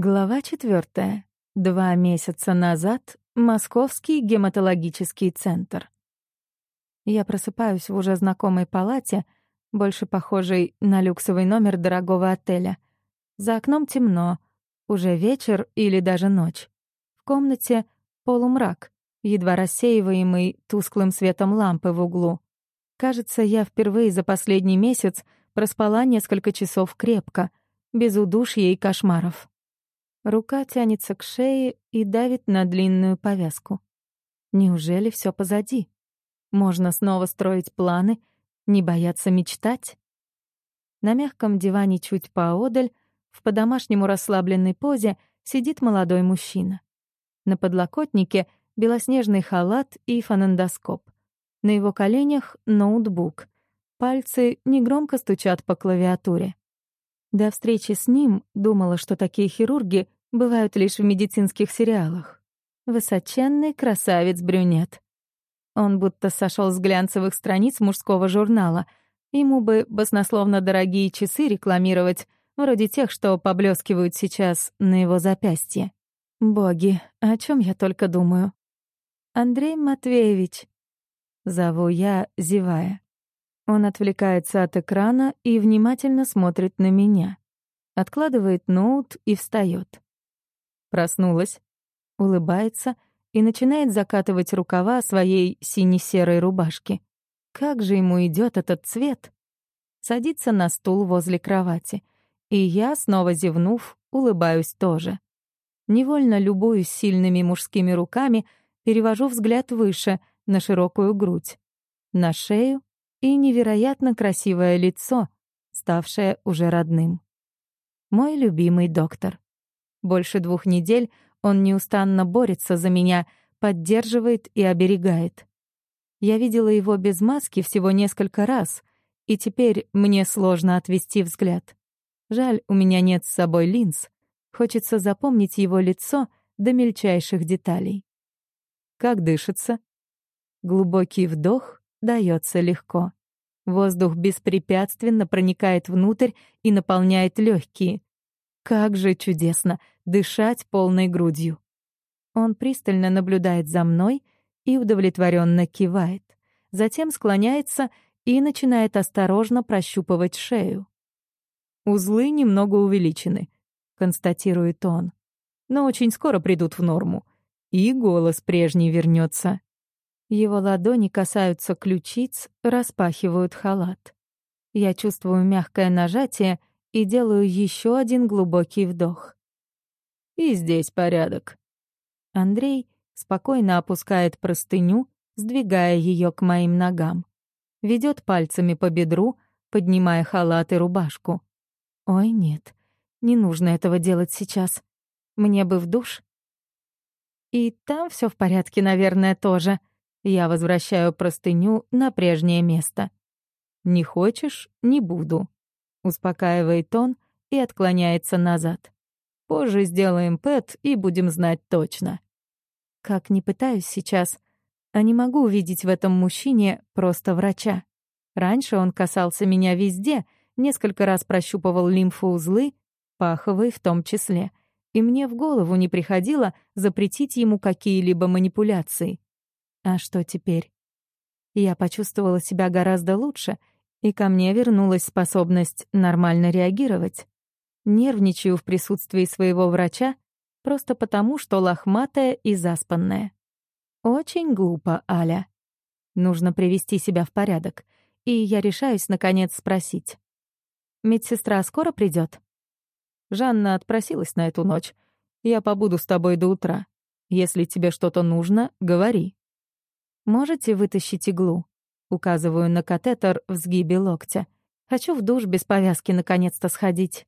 Глава четвертая. Два месяца назад. Московский гематологический центр. Я просыпаюсь в уже знакомой палате, больше похожей на люксовый номер дорогого отеля. За окном темно, уже вечер или даже ночь. В комнате полумрак, едва рассеиваемый тусклым светом лампы в углу. Кажется, я впервые за последний месяц проспала несколько часов крепко, без удушья и кошмаров. Рука тянется к шее и давит на длинную повязку. Неужели все позади? Можно снова строить планы, не бояться мечтать? На мягком диване чуть поодаль, в по-домашнему расслабленной позе, сидит молодой мужчина. На подлокотнике белоснежный халат и фонендоскоп. На его коленях ноутбук. Пальцы негромко стучат по клавиатуре. До встречи с ним думала, что такие хирурги бывают лишь в медицинских сериалах. Высоченный красавец-брюнет. Он будто сошел с глянцевых страниц мужского журнала. Ему бы баснословно дорогие часы рекламировать, вроде тех, что поблескивают сейчас на его запястье. Боги, о чем я только думаю. Андрей Матвеевич. Зову я, зевая. Он отвлекается от экрана и внимательно смотрит на меня. Откладывает ноут и встает. Проснулась, улыбается и начинает закатывать рукава своей сине-серой рубашки. Как же ему идет этот цвет! Садится на стул возле кровати. И я, снова зевнув, улыбаюсь тоже. Невольно любуюсь сильными мужскими руками, перевожу взгляд выше, на широкую грудь, на шею и невероятно красивое лицо, ставшее уже родным. Мой любимый доктор. Больше двух недель он неустанно борется за меня, поддерживает и оберегает. Я видела его без маски всего несколько раз, и теперь мне сложно отвести взгляд. Жаль, у меня нет с собой линз. Хочется запомнить его лицо до мельчайших деталей. Как дышится? Глубокий вдох дается легко. Воздух беспрепятственно проникает внутрь и наполняет легкие. Как же чудесно дышать полной грудью. Он пристально наблюдает за мной и удовлетворенно кивает. Затем склоняется и начинает осторожно прощупывать шею. «Узлы немного увеличены», — констатирует он. «Но очень скоро придут в норму. И голос прежний вернется. Его ладони касаются ключиц, распахивают халат. Я чувствую мягкое нажатие и делаю еще один глубокий вдох. И здесь порядок. Андрей спокойно опускает простыню, сдвигая ее к моим ногам. Ведет пальцами по бедру, поднимая халат и рубашку. Ой, нет, не нужно этого делать сейчас. Мне бы в душ. И там все в порядке, наверное, тоже. Я возвращаю простыню на прежнее место. Не хочешь — не буду успокаивает он и отклоняется назад. Позже сделаем ПЭТ и будем знать точно. Как не пытаюсь сейчас, а не могу увидеть в этом мужчине просто врача. Раньше он касался меня везде, несколько раз прощупывал лимфоузлы, паховые в том числе, и мне в голову не приходило запретить ему какие-либо манипуляции. А что теперь? Я почувствовала себя гораздо лучше и ко мне вернулась способность нормально реагировать. Нервничаю в присутствии своего врача просто потому, что лохматая и заспанная. Очень глупо, Аля. Нужно привести себя в порядок, и я решаюсь, наконец, спросить. «Медсестра скоро придет? Жанна отпросилась на эту ночь. Я побуду с тобой до утра. Если тебе что-то нужно, говори. Можете вытащить иглу? Указываю на катетер в сгибе локтя. Хочу в душ без повязки наконец-то сходить.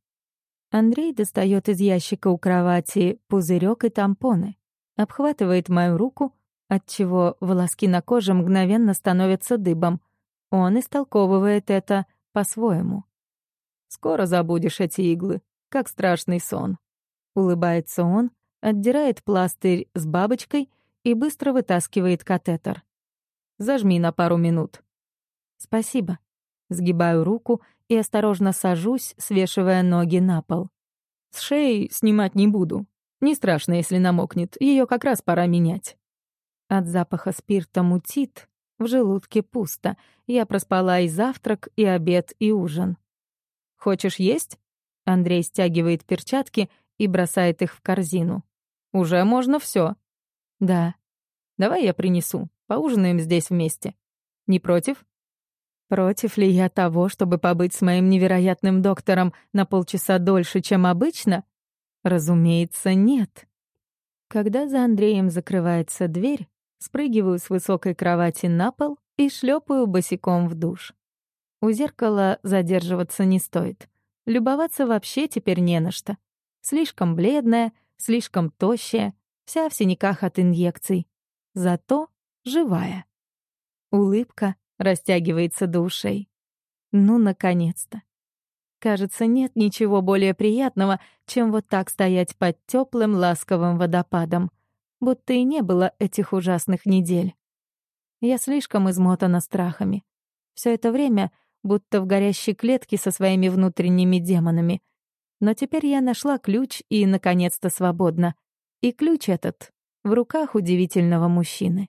Андрей достает из ящика у кровати пузырек и тампоны. Обхватывает мою руку, отчего волоски на коже мгновенно становятся дыбом. Он истолковывает это по-своему. «Скоро забудешь эти иглы, как страшный сон». Улыбается он, отдирает пластырь с бабочкой и быстро вытаскивает катетер. Зажми на пару минут». «Спасибо». Сгибаю руку и осторожно сажусь, свешивая ноги на пол. С шеи снимать не буду. Не страшно, если намокнет, ее как раз пора менять. От запаха спирта мутит, в желудке пусто. Я проспала и завтрак, и обед, и ужин. «Хочешь есть?» Андрей стягивает перчатки и бросает их в корзину. «Уже можно все. «Да». «Давай я принесу. Поужинаем здесь вместе. Не против?» Против ли я того, чтобы побыть с моим невероятным доктором на полчаса дольше, чем обычно? Разумеется, нет. Когда за Андреем закрывается дверь, спрыгиваю с высокой кровати на пол и шлепаю босиком в душ. У зеркала задерживаться не стоит. Любоваться вообще теперь не на что. Слишком бледная, слишком тощая, вся в синяках от инъекций. Зато живая. Улыбка растягивается до ушей. Ну, наконец-то. Кажется, нет ничего более приятного, чем вот так стоять под теплым ласковым водопадом, будто и не было этих ужасных недель. Я слишком измотана страхами. Все это время будто в горящей клетке со своими внутренними демонами. Но теперь я нашла ключ и, наконец-то, свободна. И ключ этот в руках удивительного мужчины.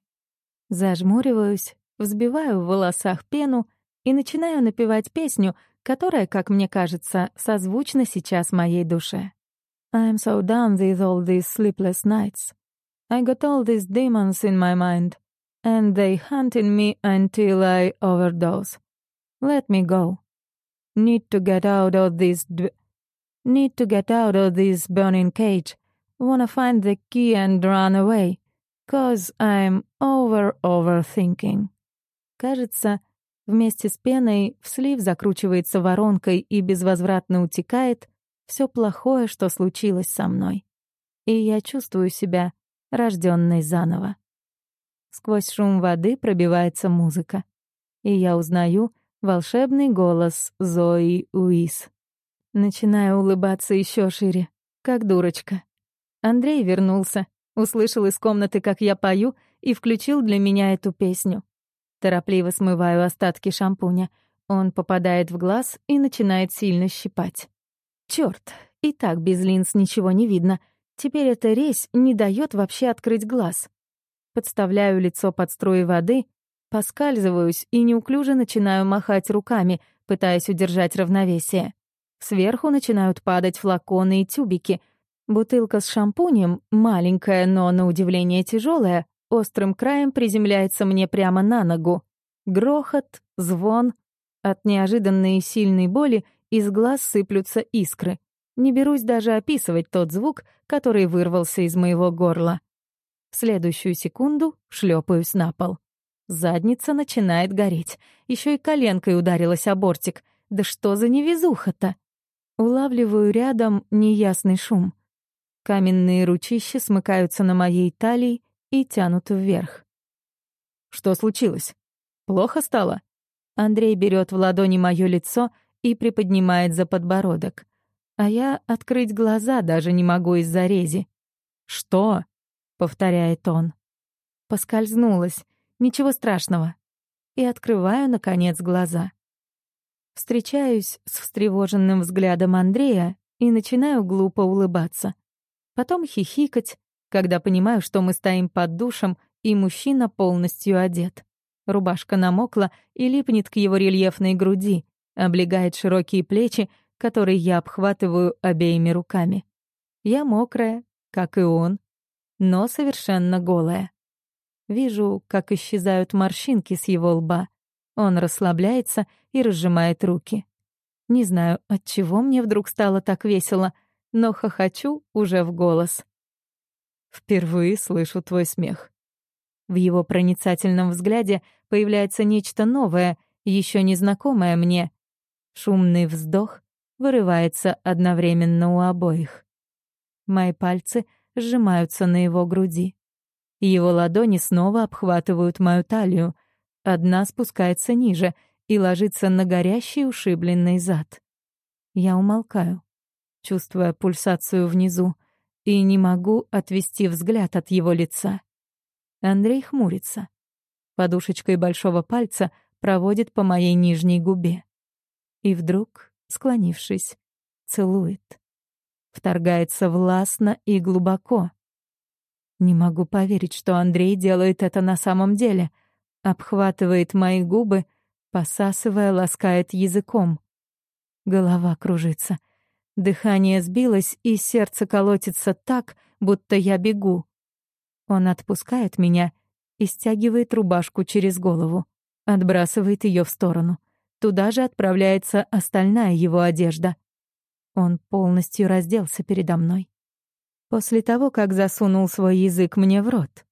Зажмуриваюсь, взбиваю в волосах пену и начинаю напевать песню — которая, как мне кажется, созвучна сейчас моей душе. I'm so done with all these sleepless nights. I got all these demons in my mind, and they hunted me until I overdose. Let me go. Need to get out of this need to get out of this burning cage. Wanna find the key and run away. Cause I'm over overthinking. Кажется, Вместе с пеной в слив закручивается воронкой и безвозвратно утекает все плохое, что случилось со мной. И я чувствую себя рожденной заново. Сквозь шум воды пробивается музыка. И я узнаю волшебный голос Зои Уис. Начинаю улыбаться еще шире, как дурочка. Андрей вернулся, услышал из комнаты, как я пою, и включил для меня эту песню. Торопливо смываю остатки шампуня. Он попадает в глаз и начинает сильно щипать. Чёрт, и так без линз ничего не видно. Теперь эта резь не даёт вообще открыть глаз. Подставляю лицо под струи воды, поскальзываюсь и неуклюже начинаю махать руками, пытаясь удержать равновесие. Сверху начинают падать флаконы и тюбики. Бутылка с шампунем, маленькая, но на удивление тяжелая, острым краем приземляется мне прямо на ногу. Грохот, звон. От неожиданной и сильной боли из глаз сыплются искры. Не берусь даже описывать тот звук, который вырвался из моего горла. В следующую секунду шлепаюсь на пол. Задница начинает гореть. Еще и коленкой ударилась о бортик. Да что за невезуха-то? Улавливаю рядом неясный шум. Каменные ручища смыкаются на моей талии, и тянут вверх. «Что случилось? Плохо стало?» Андрей берет в ладони мое лицо и приподнимает за подбородок. А я открыть глаза даже не могу из-за рези. «Что?» — повторяет он. Поскользнулась. Ничего страшного. И открываю, наконец, глаза. Встречаюсь с встревоженным взглядом Андрея и начинаю глупо улыбаться. Потом хихикать, когда понимаю, что мы стоим под душем, и мужчина полностью одет. Рубашка намокла и липнет к его рельефной груди, облегает широкие плечи, которые я обхватываю обеими руками. Я мокрая, как и он, но совершенно голая. Вижу, как исчезают морщинки с его лба. Он расслабляется и разжимает руки. Не знаю, от чего мне вдруг стало так весело, но хохочу уже в голос. Впервые слышу твой смех. В его проницательном взгляде появляется нечто новое, еще незнакомое мне. Шумный вздох вырывается одновременно у обоих. Мои пальцы сжимаются на его груди. Его ладони снова обхватывают мою талию. Одна спускается ниже и ложится на горящий ушибленный зад. Я умолкаю, чувствуя пульсацию внизу и не могу отвести взгляд от его лица. Андрей хмурится. Подушечкой большого пальца проводит по моей нижней губе. И вдруг, склонившись, целует. вторгается властно и глубоко. Не могу поверить, что Андрей делает это на самом деле. Обхватывает мои губы, посасывая, ласкает языком. Голова кружится. Дыхание сбилось, и сердце колотится так, будто я бегу. Он отпускает меня и стягивает рубашку через голову, отбрасывает ее в сторону. Туда же отправляется остальная его одежда. Он полностью разделся передо мной. После того, как засунул свой язык мне в рот.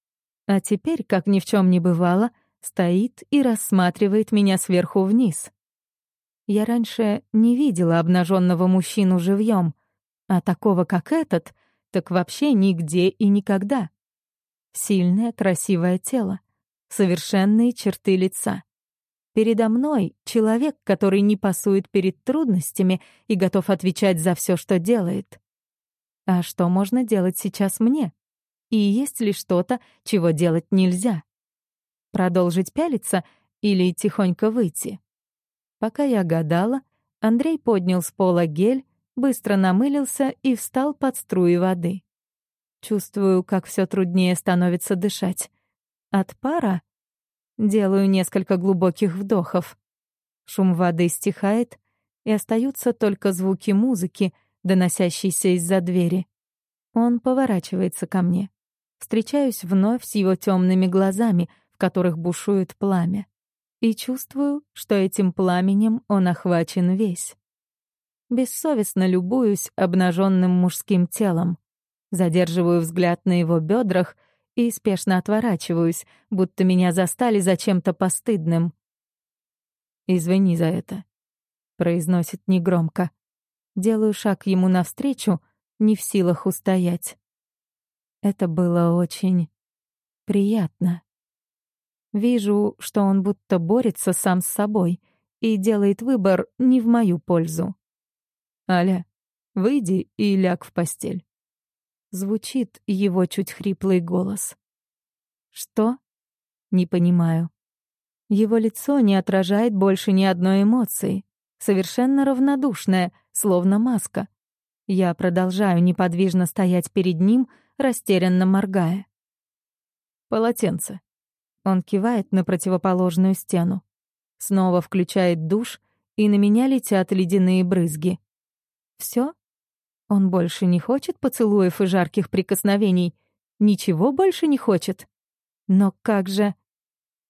А теперь, как ни в чем не бывало, стоит и рассматривает меня сверху вниз. Я раньше не видела обнаженного мужчину живьем, а такого, как этот, так вообще нигде и никогда. Сильное, красивое тело, совершенные черты лица. Передо мной человек, который не пасует перед трудностями и готов отвечать за все, что делает. А что можно делать сейчас мне? И есть ли что-то, чего делать нельзя? Продолжить пялиться или тихонько выйти? Пока я гадала, Андрей поднял с пола гель, быстро намылился и встал под струи воды. Чувствую, как все труднее становится дышать. От пара делаю несколько глубоких вдохов. Шум воды стихает, и остаются только звуки музыки, доносящиеся из-за двери. Он поворачивается ко мне. Встречаюсь вновь с его темными глазами, в которых бушует пламя. И чувствую, что этим пламенем он охвачен весь. Бессовестно любуюсь обнаженным мужским телом. Задерживаю взгляд на его бедрах и спешно отворачиваюсь, будто меня застали за чем-то постыдным. «Извини за это», — произносит негромко. Делаю шаг ему навстречу, не в силах устоять. Это было очень приятно. Вижу, что он будто борется сам с собой и делает выбор не в мою пользу. «Аля, выйди и ляг в постель». Звучит его чуть хриплый голос. «Что?» «Не понимаю». Его лицо не отражает больше ни одной эмоции, совершенно равнодушное, словно маска. Я продолжаю неподвижно стоять перед ним, растерянно моргая. «Полотенце». Он кивает на противоположную стену. Снова включает душ, и на меня летят ледяные брызги. Все? Он больше не хочет поцелуев и жарких прикосновений? Ничего больше не хочет? Но как же...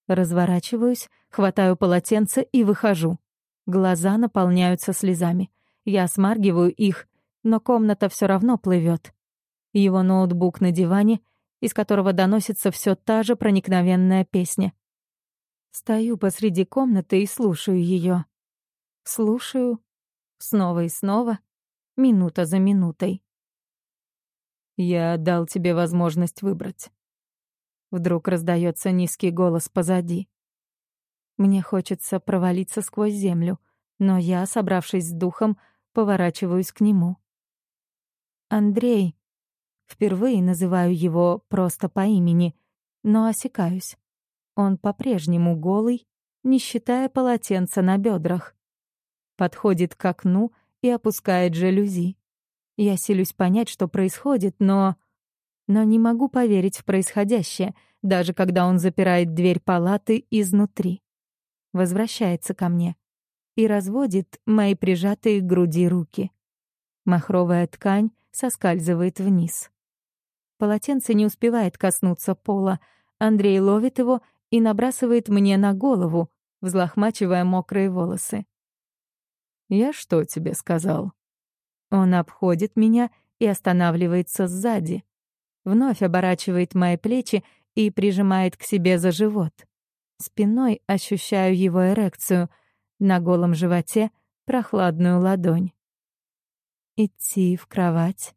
Разворачиваюсь, хватаю полотенце и выхожу. Глаза наполняются слезами. Я смаргиваю их, но комната все равно плывет. Его ноутбук на диване, из которого доносится все та же проникновенная песня. Стою посреди комнаты и слушаю ее. Слушаю снова и снова, минута за минутой. «Я дал тебе возможность выбрать». Вдруг раздается низкий голос позади. Мне хочется провалиться сквозь землю, но я, собравшись с духом, поворачиваюсь к нему. Андрей. Впервые называю его просто по имени, но осекаюсь. Он по-прежнему голый, не считая полотенца на бедрах. Подходит к окну и опускает жалюзи. Я силюсь понять, что происходит, но... Но не могу поверить в происходящее, даже когда он запирает дверь палаты изнутри. Возвращается ко мне и разводит мои прижатые к груди руки. Махровая ткань соскальзывает вниз. Полотенце не успевает коснуться пола. Андрей ловит его и набрасывает мне на голову, взлохмачивая мокрые волосы. «Я что тебе сказал?» Он обходит меня и останавливается сзади. Вновь оборачивает мои плечи и прижимает к себе за живот. Спиной ощущаю его эрекцию, на голом животе прохладную ладонь. «Идти в кровать?»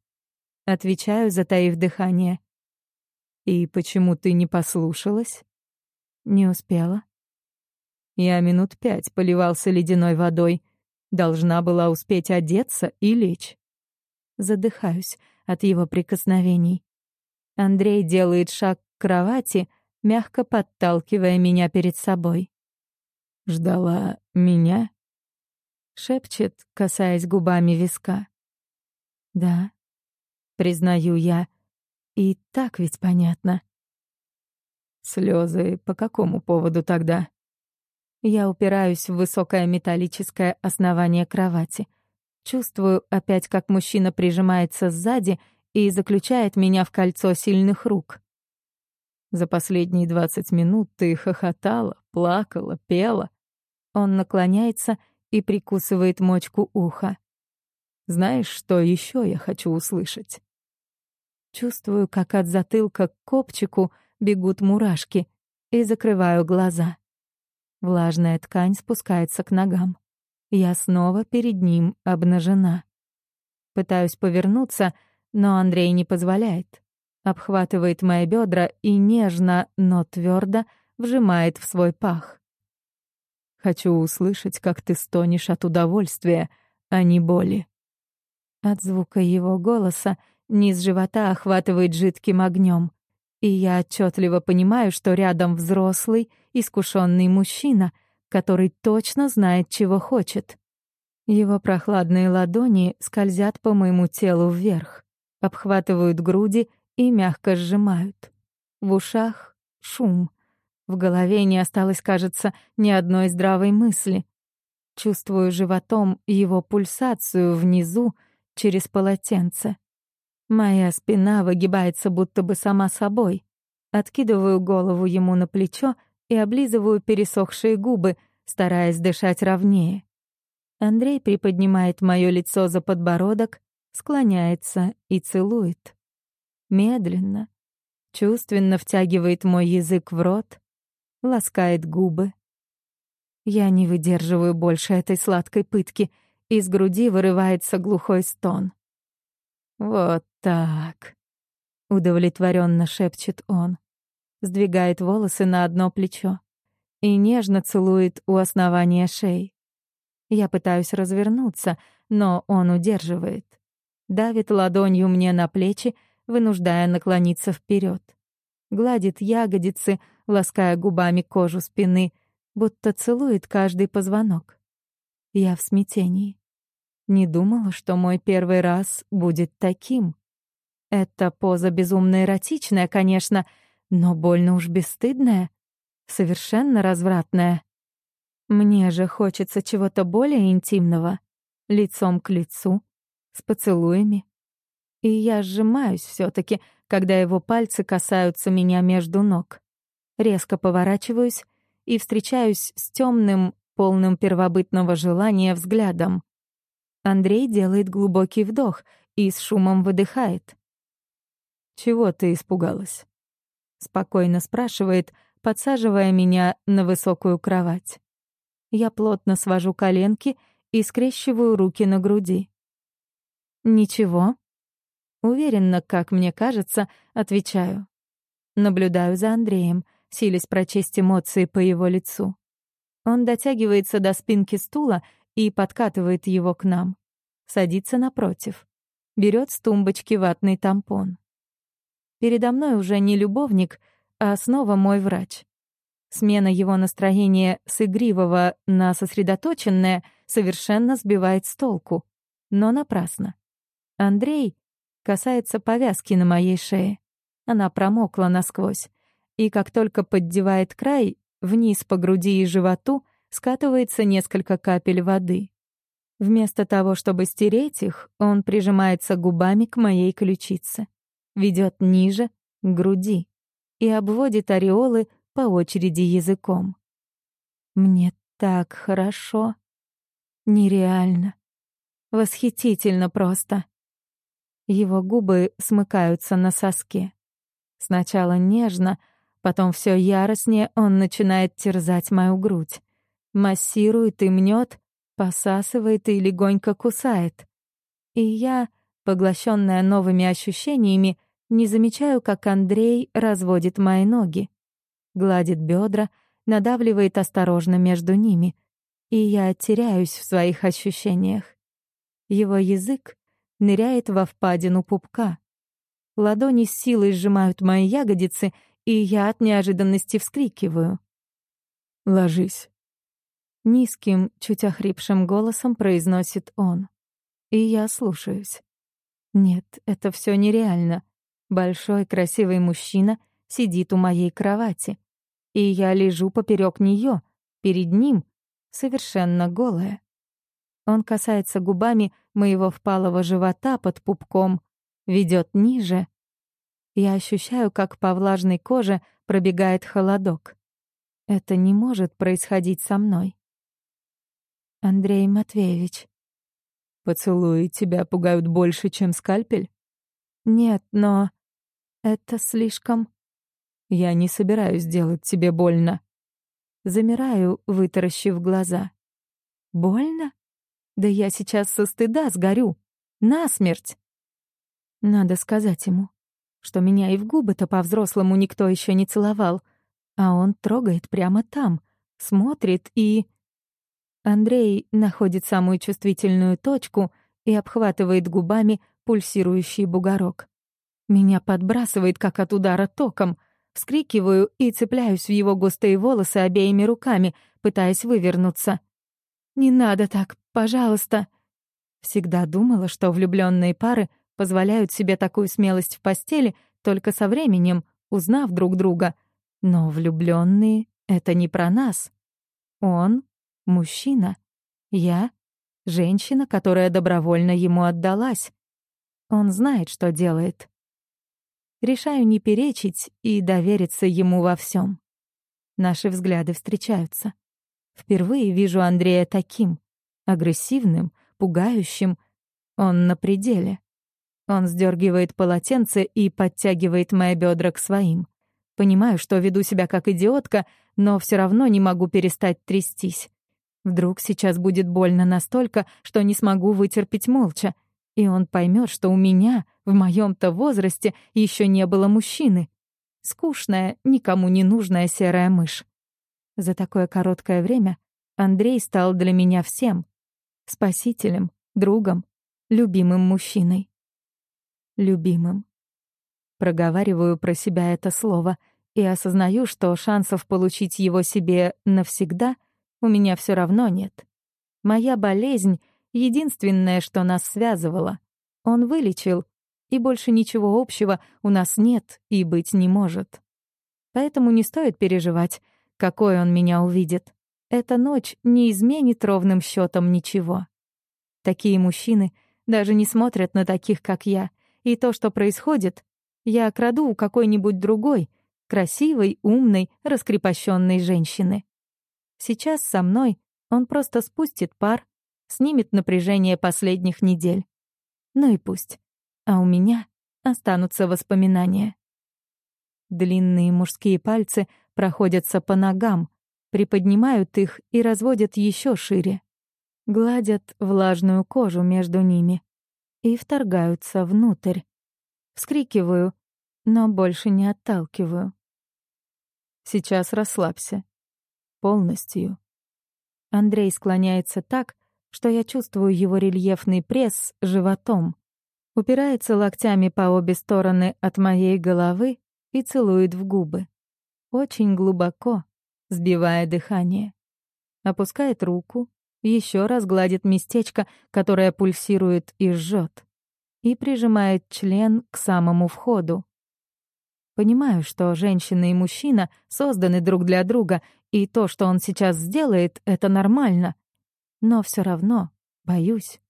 Отвечаю, затаив дыхание. «И почему ты не послушалась?» «Не успела». Я минут пять поливался ледяной водой, Должна была успеть одеться и лечь. Задыхаюсь от его прикосновений. Андрей делает шаг к кровати, мягко подталкивая меня перед собой. «Ждала меня?» — шепчет, касаясь губами виска. «Да», признаю я. И так ведь понятно. Слезы по какому поводу тогда? Я упираюсь в высокое металлическое основание кровати. Чувствую опять, как мужчина прижимается сзади и заключает меня в кольцо сильных рук. За последние двадцать минут ты хохотала, плакала, пела. Он наклоняется и прикусывает мочку уха. Знаешь, что еще я хочу услышать? Чувствую, как от затылка к копчику бегут мурашки, и закрываю глаза. Влажная ткань спускается к ногам. Я снова перед ним обнажена. Пытаюсь повернуться, но Андрей не позволяет. Обхватывает мои бедра и нежно, но твердо вжимает в свой пах. Хочу услышать, как ты стонешь от удовольствия, а не боли. От звука его голоса низ живота охватывает жидким огнем, и я отчетливо понимаю, что рядом взрослый, искушенный мужчина, который точно знает, чего хочет. Его прохладные ладони скользят по моему телу вверх, обхватывают груди и мягко сжимают. В ушах шум. В голове не осталось, кажется, ни одной здравой мысли. Чувствую животом его пульсацию внизу через полотенце. Моя спина выгибается будто бы сама собой. Откидываю голову ему на плечо и облизываю пересохшие губы, стараясь дышать ровнее. Андрей приподнимает моё лицо за подбородок, склоняется и целует. Медленно, чувственно втягивает мой язык в рот, ласкает губы. Я не выдерживаю больше этой сладкой пытки, из груди вырывается глухой стон. «Вот так», — удовлетворенно шепчет он, сдвигает волосы на одно плечо и нежно целует у основания шеи. Я пытаюсь развернуться, но он удерживает. Давит ладонью мне на плечи, вынуждая наклониться вперед. Гладит ягодицы, лаская губами кожу спины, будто целует каждый позвонок. Я в смятении. Не думала, что мой первый раз будет таким. Эта поза безумно эротичная, конечно, но больно уж бесстыдная, совершенно развратная. Мне же хочется чего-то более интимного, лицом к лицу, с поцелуями. И я сжимаюсь все таки когда его пальцы касаются меня между ног. Резко поворачиваюсь и встречаюсь с темным, полным первобытного желания взглядом. Андрей делает глубокий вдох и с шумом выдыхает. «Чего ты испугалась?» Спокойно спрашивает, подсаживая меня на высокую кровать. Я плотно свожу коленки и скрещиваю руки на груди. «Ничего?» Уверенно, как мне кажется, отвечаю. Наблюдаю за Андреем, силясь прочесть эмоции по его лицу. Он дотягивается до спинки стула и подкатывает его к нам. Садится напротив. Берет с тумбочки ватный тампон. Передо мной уже не любовник, а снова мой врач. Смена его настроения с игривого на сосредоточенное совершенно сбивает с толку. Но напрасно. Андрей касается повязки на моей шее. Она промокла насквозь. И как только поддевает край, вниз по груди и животу скатывается несколько капель воды. Вместо того, чтобы стереть их, он прижимается губами к моей ключице, ведет ниже, к груди, и обводит ореолы по очереди языком. Мне так хорошо. Нереально. Восхитительно просто. Его губы смыкаются на соске. Сначала нежно, потом все яростнее он начинает терзать мою грудь. Массирует и мнет, посасывает и легонько кусает. И я, поглощенная новыми ощущениями, не замечаю, как Андрей разводит мои ноги. Гладит бедра, надавливает осторожно между ними. И я теряюсь в своих ощущениях. Его язык ныряет во впадину пупка. Ладони с силой сжимают мои ягодицы, и я от неожиданности вскрикиваю. «Ложись». Низким, чуть охрипшим голосом произносит он. И я слушаюсь. Нет, это все нереально. Большой красивый мужчина сидит у моей кровати, и я лежу поперек нее, перед ним, совершенно голая. Он касается губами моего впалого живота под пупком, ведет ниже. Я ощущаю, как по влажной коже пробегает холодок. Это не может происходить со мной. Андрей Матвеевич. Поцелуи тебя пугают больше, чем скальпель? Нет, но это слишком... Я не собираюсь делать тебе больно. Замираю, вытаращив глаза. Больно? Да я сейчас со стыда сгорю. Насмерть. Надо сказать ему, что меня и в губы-то по-взрослому никто еще не целовал, а он трогает прямо там, смотрит и... Андрей находит самую чувствительную точку и обхватывает губами пульсирующий бугорок. Меня подбрасывает, как от удара током. Вскрикиваю и цепляюсь в его густые волосы обеими руками, пытаясь вывернуться. «Не надо так, пожалуйста!» Всегда думала, что влюбленные пары позволяют себе такую смелость в постели только со временем, узнав друг друга. Но влюбленные — это не про нас. Он — мужчина. Я — женщина, которая добровольно ему отдалась. Он знает, что делает. Решаю не перечить и довериться ему во всем. Наши взгляды встречаются. Впервые вижу Андрея таким, агрессивным, пугающим. Он на пределе. Он сдергивает полотенце и подтягивает мои бедра к своим. Понимаю, что веду себя как идиотка, но все равно не могу перестать трястись. Вдруг сейчас будет больно настолько, что не смогу вытерпеть молча, и он поймет, что у меня в моем-то возрасте еще не было мужчины. Скучная, никому не нужная серая мышь. За такое короткое время Андрей стал для меня всем — спасителем, другом, любимым мужчиной. Любимым. Проговариваю про себя это слово и осознаю, что шансов получить его себе навсегда у меня все равно нет. Моя болезнь — единственное, что нас связывало. Он вылечил, и больше ничего общего у нас нет и быть не может. Поэтому не стоит переживать, какой он меня увидит. Эта ночь не изменит ровным счетом ничего. Такие мужчины даже не смотрят на таких, как я, и то, что происходит, я краду у какой-нибудь другой, красивой, умной, раскрепощенной женщины. Сейчас со мной он просто спустит пар, снимет напряжение последних недель. Ну и пусть. А у меня останутся воспоминания. Длинные мужские пальцы проходятся по ногам, приподнимают их и разводят еще шире. Гладят влажную кожу между ними и вторгаются внутрь. Вскрикиваю, но больше не отталкиваю. Сейчас расслабься. Полностью. Андрей склоняется так, что я чувствую его рельефный пресс животом. Упирается локтями по обе стороны от моей головы и целует в губы. Очень глубоко, сбивая дыхание. Опускает руку, еще раз гладит местечко, которое пульсирует и жжет, и прижимает член к самому входу. Понимаю, что женщина и мужчина созданы друг для друга, и то, что он сейчас сделает, это нормально. Но все равно боюсь.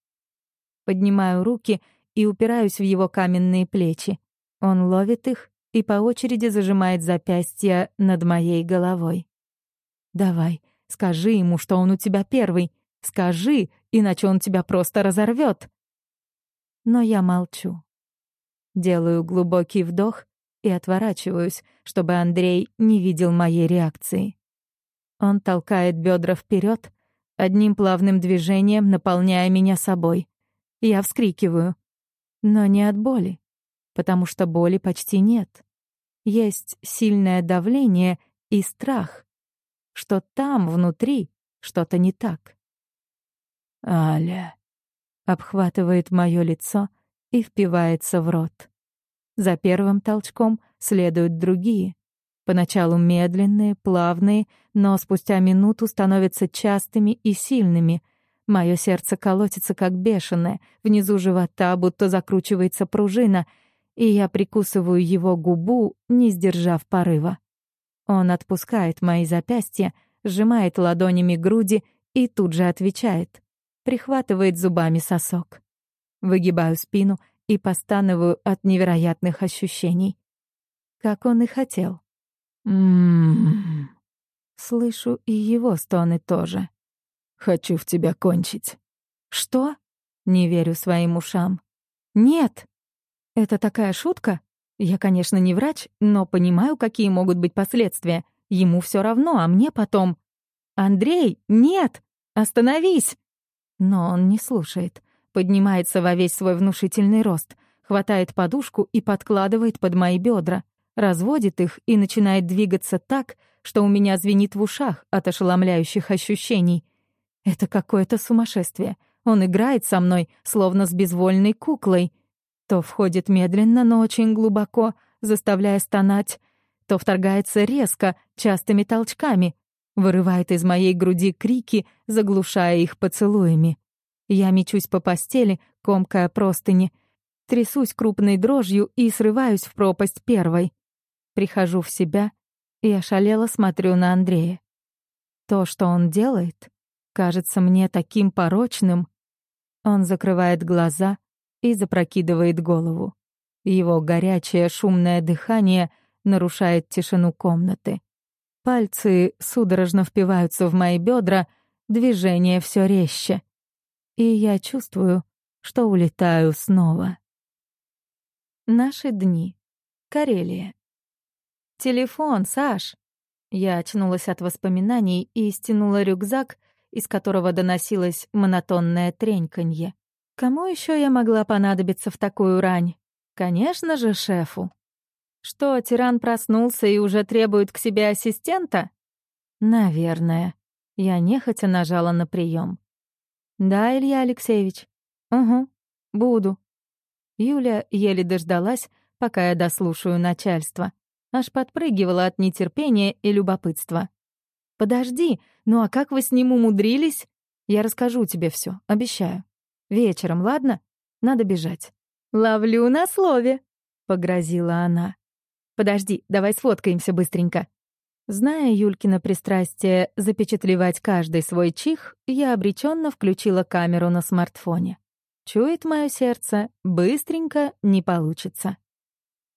Поднимаю руки и упираюсь в его каменные плечи. Он ловит их и по очереди зажимает запястья над моей головой. «Давай, скажи ему, что он у тебя первый. Скажи, иначе он тебя просто разорвет. Но я молчу. Делаю глубокий вдох и отворачиваюсь, чтобы Андрей не видел моей реакции. Он толкает бедра вперед, одним плавным движением наполняя меня собой. Я вскрикиваю. Но не от боли, потому что боли почти нет. Есть сильное давление и страх, что там, внутри, что-то не так. «Аля», обхватывает мое лицо и впивается в рот. За первым толчком следуют другие. Поначалу медленные, плавные, но спустя минуту становятся частыми и сильными. Мое сердце колотится как бешеное, внизу живота будто закручивается пружина, и я прикусываю его губу, не сдержав порыва. Он отпускает мои запястья, сжимает ладонями груди и тут же отвечает. Прихватывает зубами сосок. Выгибаю спину и постанываю от невероятных ощущений. Как он и хотел. Ммм. Слышу и его стоны тоже. Хочу в тебя кончить. Что? Не верю своим ушам. Нет. Это такая шутка? Я, конечно, не врач, но понимаю, какие могут быть последствия. Ему все равно, а мне потом... «Андрей, нет! Остановись!» Но он не слушает. Поднимается во весь свой внушительный рост, хватает подушку и подкладывает под мои бедра, разводит их и начинает двигаться так, что у меня звенит в ушах от ошеломляющих ощущений. Это какое-то сумасшествие. Он играет со мной, словно с безвольной куклой. То входит медленно, но очень глубоко, заставляя стонать, то вторгается резко, частыми толчками, вырывает из моей груди крики, заглушая их поцелуями. Я мечусь по постели, комкая простыни, трясусь крупной дрожью и срываюсь в пропасть первой. Прихожу в себя и ошалело смотрю на Андрея. То, что он делает, кажется мне таким порочным. Он закрывает глаза и запрокидывает голову. Его горячее шумное дыхание нарушает тишину комнаты. Пальцы судорожно впиваются в мои бедра, движение все резче. И я чувствую, что улетаю снова. Наши дни. Карелия. «Телефон, Саш!» Я очнулась от воспоминаний и стянула рюкзак, из которого доносилось монотонное треньканье. Кому еще я могла понадобиться в такую рань? Конечно же, шефу. Что, тиран проснулся и уже требует к себе ассистента? Наверное. Я нехотя нажала на прием. Да, Илья Алексеевич. Угу, буду. Юля еле дождалась, пока я дослушаю начальство. Аж подпрыгивала от нетерпения и любопытства. «Подожди, ну а как вы с ним умудрились? Я расскажу тебе все, обещаю. Вечером, ладно? Надо бежать». «Ловлю на слове», — погрозила она. «Подожди, давай сфоткаемся быстренько». Зная Юлькино пристрастие запечатлевать каждый свой чих, я обреченно включила камеру на смартфоне. Чует мое сердце, быстренько не получится.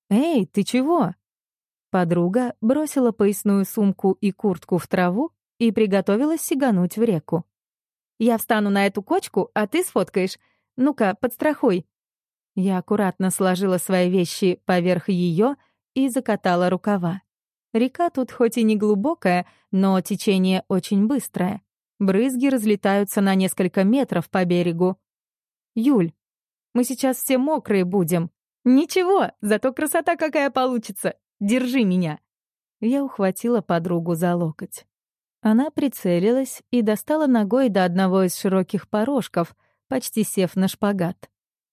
«Эй, ты чего?» Подруга бросила поясную сумку и куртку в траву и приготовилась сигануть в реку. «Я встану на эту кочку, а ты сфоткаешь. Ну-ка, подстрахуй». Я аккуратно сложила свои вещи поверх ее и закатала рукава. Река тут хоть и не глубокая, но течение очень быстрое. Брызги разлетаются на несколько метров по берегу. «Юль, мы сейчас все мокрые будем». «Ничего, зато красота какая получится. Держи меня!» Я ухватила подругу за локоть. Она прицелилась и достала ногой до одного из широких порожков, почти сев на шпагат.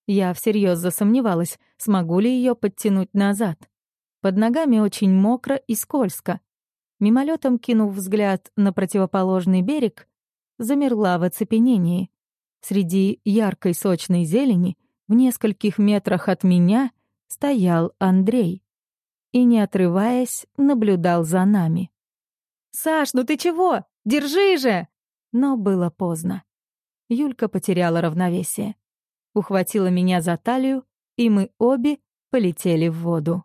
Я всерьез засомневалась, смогу ли ее подтянуть назад. Под ногами очень мокро и скользко. Мимолетом кинув взгляд на противоположный берег, замерла в оцепенении. Среди яркой сочной зелени, в нескольких метрах от меня, стоял Андрей и, не отрываясь, наблюдал за нами. «Саш, ну ты чего? Держи же!» Но было поздно. Юлька потеряла равновесие. Ухватила меня за талию, и мы обе полетели в воду.